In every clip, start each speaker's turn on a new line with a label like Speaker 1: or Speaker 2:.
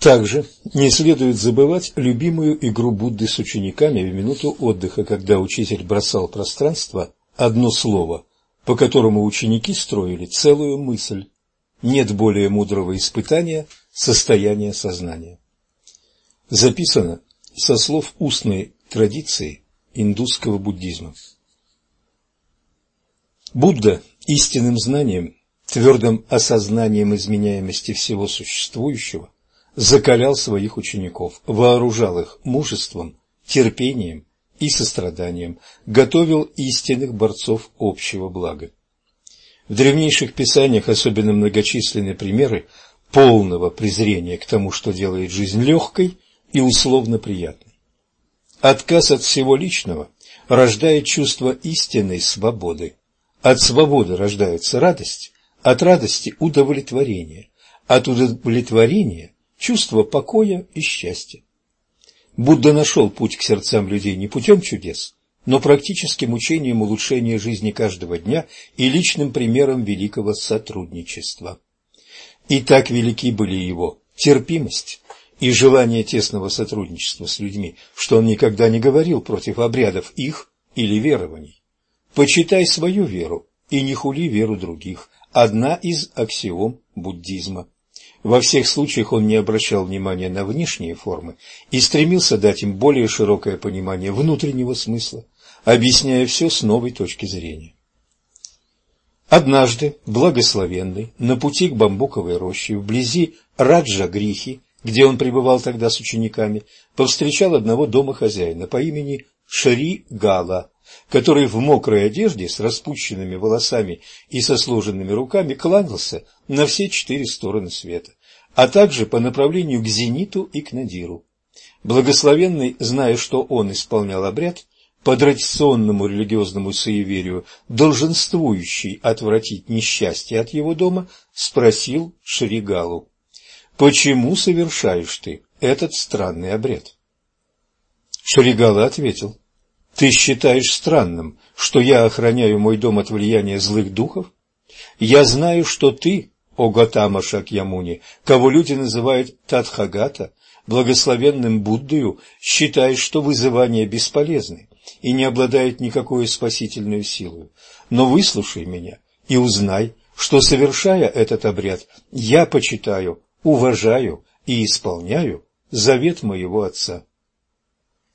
Speaker 1: Также не следует забывать любимую игру Будды с учениками в минуту отдыха, когда учитель бросал пространство одно слово, по которому ученики строили целую мысль. Нет более мудрого испытания состояния сознания. Записано со слов устной традиции индусского буддизма. Будда истинным знанием, твердым осознанием изменяемости всего существующего закалял своих учеников, вооружал их мужеством, терпением и состраданием, готовил истинных борцов общего блага. В древнейших писаниях особенно многочисленны примеры полного презрения к тому, что делает жизнь легкой и условно приятной. Отказ от всего личного рождает чувство истинной свободы. От свободы рождается радость, от радости – удовлетворение, от удовлетворения чувство покоя и счастья. Будда нашел путь к сердцам людей не путем чудес, но практическим учением улучшения жизни каждого дня и личным примером великого сотрудничества. И так велики были его терпимость и желание тесного сотрудничества с людьми, что он никогда не говорил против обрядов их или верований. Почитай свою веру и не хули веру других – одна из аксиом буддизма. Во всех случаях он не обращал внимания на внешние формы и стремился дать им более широкое понимание внутреннего смысла, объясняя все с новой точки зрения. Однажды, благословенный, на пути к бамбуковой роще, вблизи Раджа-Грихи, где он пребывал тогда с учениками, повстречал одного дома хозяина по имени Шри Гала, который в мокрой одежде с распущенными волосами и со сложенными руками кланялся на все четыре стороны света, а также по направлению к зениту и к надиру. Благословенный, зная, что он исполнял обряд, по традиционному религиозному суеверию, долженствующий отвратить несчастье от его дома, спросил Шригалу, «Почему совершаешь ты этот странный обряд?» Шригала ответил, ты считаешь странным, что я охраняю мой дом от влияния злых духов? Я знаю, что ты, о Гатама Шакьямуни, кого люди называют Тадхагата, благословенным Буддою, считаешь, что вызывания бесполезны и не обладают никакой спасительной силой. Но выслушай меня и узнай, что, совершая этот обряд, я почитаю, уважаю и исполняю завет моего отца.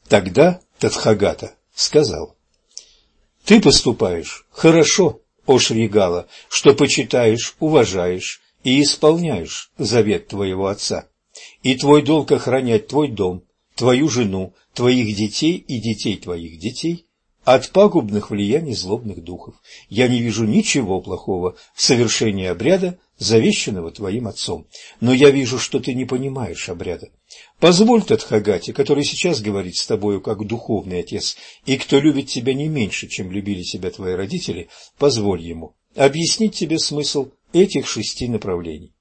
Speaker 1: Тогда Тадхагата сказал, «Ты поступаешь хорошо, о Шригала, что почитаешь, уважаешь и исполняешь завет твоего отца, и твой долг охранять твой дом, твою жену, твоих детей и детей твоих детей от пагубных влияний злобных духов. Я не вижу ничего плохого в совершении обряда, завещанного твоим отцом, но я вижу, что ты не понимаешь обряда. Позволь Тадхагате, который сейчас говорит с тобою как духовный отец, и кто любит тебя не меньше, чем любили тебя твои родители, позволь ему объяснить тебе смысл этих шести направлений.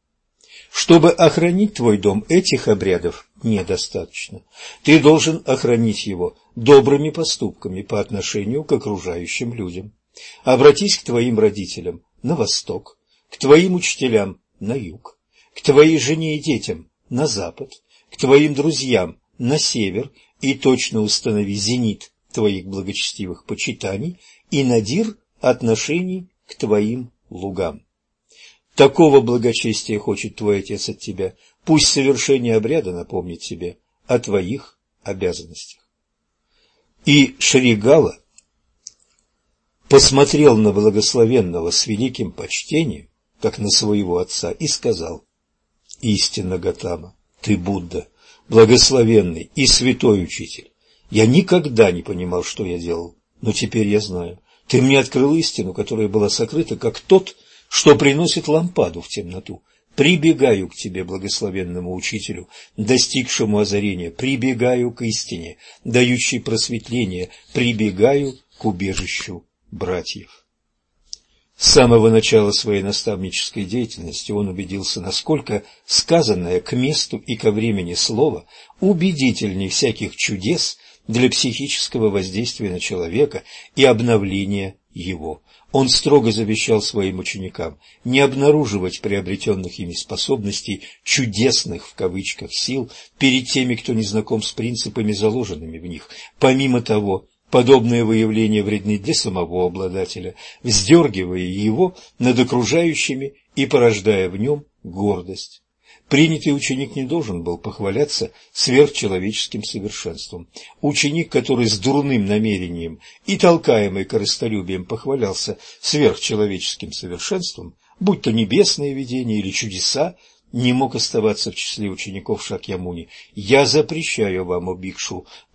Speaker 1: Чтобы охранить твой дом, этих обрядов недостаточно. Ты должен охранить его добрыми поступками по отношению к окружающим людям. Обратись к твоим родителям на восток, к твоим учителям на юг, к твоей жене и детям на запад, к твоим друзьям на север и точно установи зенит твоих благочестивых почитаний и надир отношений к твоим лугам. Такого благочестия хочет твой отец от тебя. Пусть совершение обряда напомнит тебе о твоих обязанностях. И Шригала посмотрел на благословенного с великим почтением, как на своего отца, и сказал, «Истинно, Гатама, ты Будда, благословенный и святой учитель. Я никогда не понимал, что я делал, но теперь я знаю. Ты мне открыл истину, которая была сокрыта, как тот, что приносит лампаду в темноту. Прибегаю к тебе, благословенному учителю, достигшему озарения, прибегаю к истине, дающей просветление, прибегаю к убежищу братьев. С самого начала своей наставнической деятельности он убедился, насколько сказанное к месту и ко времени слово убедительней всяких чудес для психического воздействия на человека и обновления его. Он строго завещал своим ученикам не обнаруживать приобретенных ими способностей «чудесных» в кавычках сил перед теми, кто не знаком с принципами, заложенными в них. Помимо того, подобные выявления вредны для самого обладателя, вздергивая его над окружающими и порождая в нем гордость. Принятый ученик не должен был похваляться сверхчеловеческим совершенством. Ученик, который с дурным намерением и толкаемый корыстолюбием похвалялся сверхчеловеческим совершенством, будь то небесное видение или чудеса, не мог оставаться в числе учеников Шакьямуни. «Я запрещаю вам, о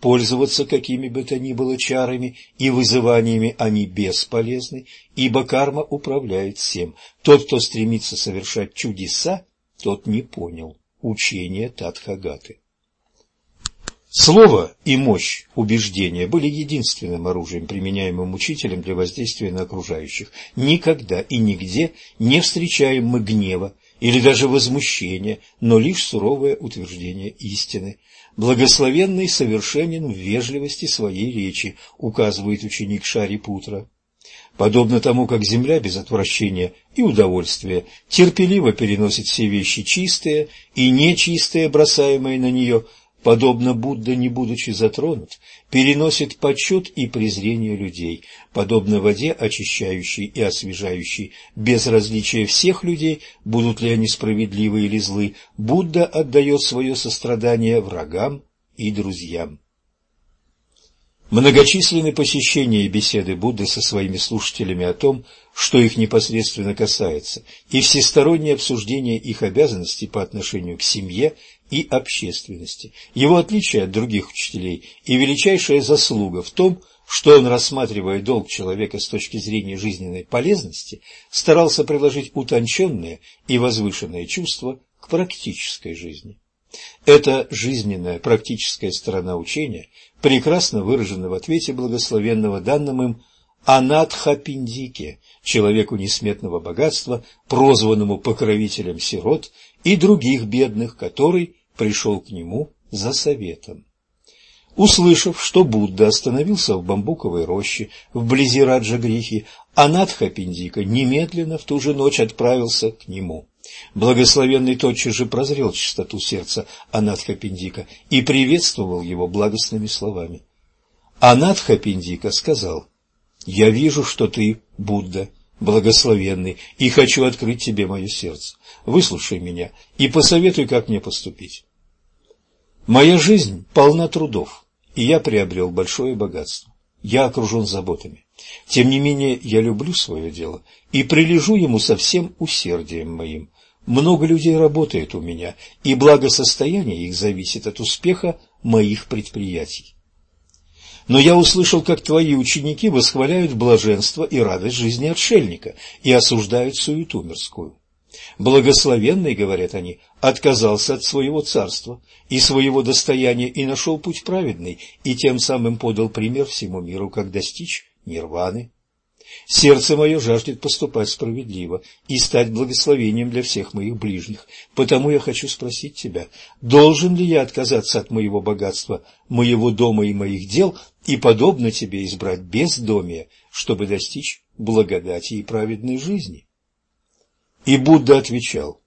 Speaker 1: пользоваться какими бы то ни было чарами и вызываниями, они бесполезны, ибо карма управляет всем. Тот, кто стремится совершать чудеса, тот не понял учения Тадхагаты. Слово и мощь убеждения были единственным оружием, применяемым учителем для воздействия на окружающих. Никогда и нигде не встречаем мы гнева или даже возмущения, но лишь суровое утверждение истины. Благословенный совершенен в вежливости своей речи, указывает ученик Шари Путра подобно тому, как земля без отвращения и удовольствия терпеливо переносит все вещи чистые и нечистые, бросаемые на нее, подобно Будда, не будучи затронут, переносит почет и презрение людей, подобно воде, очищающей и освежающей, без различия всех людей, будут ли они справедливы или злы, Будда отдает свое сострадание врагам и друзьям. Многочисленные посещения и беседы Будды со своими слушателями о том, что их непосредственно касается, и всестороннее обсуждение их обязанностей по отношению к семье и общественности, его отличие от других учителей и величайшая заслуга в том, что он, рассматривая долг человека с точки зрения жизненной полезности, старался приложить утонченные и возвышенные чувства к практической жизни. Эта жизненная практическая сторона учения прекрасно выражена в ответе благословенного данным им Анатхапиндике, человеку несметного богатства, прозванному покровителем сирот и других бедных, который пришел к нему за советом. Услышав, что Будда остановился в бамбуковой роще вблизи Раджа-Грихи, Анатхапиндика немедленно в ту же ночь отправился к нему. Благословенный тотчас же прозрел чистоту сердца Анатха-Пиндика и приветствовал его благостными словами. Анатха-Пиндика сказал, «Я вижу, что ты Будда, благословенный, и хочу открыть тебе мое сердце. Выслушай меня и посоветуй, как мне поступить. Моя жизнь полна трудов, и я приобрел большое богатство. Я окружен заботами. Тем не менее, я люблю свое дело и прилежу ему со всем усердием моим. Много людей работает у меня, и благосостояние их зависит от успеха моих предприятий. Но я услышал, как твои ученики восхваляют блаженство и радость жизни отшельника и осуждают суету мирскую. Благословенный, говорят они, отказался от своего царства и своего достояния и нашел путь праведный, и тем самым подал пример всему миру, как достичь нирваны. Сердце мое жаждет поступать справедливо и стать благословением для всех моих ближних. Потому я хочу спросить тебя, должен ли я отказаться от моего богатства, моего дома и моих дел, и, подобно тебе, избрать бездомие, чтобы достичь благодати и праведной жизни? И Будда отвечал,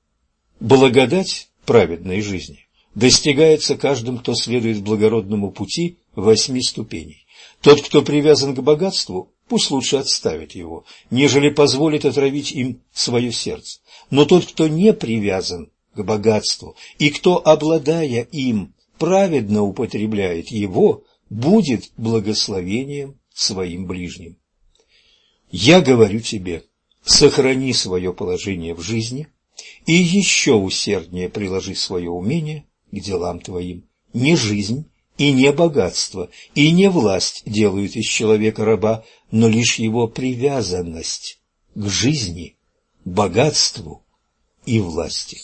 Speaker 1: благодать праведной жизни достигается каждым, кто следует благородному пути восьми ступеней. Тот, кто привязан к богатству, пусть лучше отставит его, нежели позволит отравить им свое сердце. Но тот, кто не привязан к богатству, и кто, обладая им, праведно употребляет его, будет благословением своим ближним. Я говорю тебе, сохрани свое положение в жизни и еще усерднее приложи свое умение к делам твоим. Не жизнь, и не богатство, и не власть делают из человека раба, но лишь его привязанность к жизни, богатству и власти.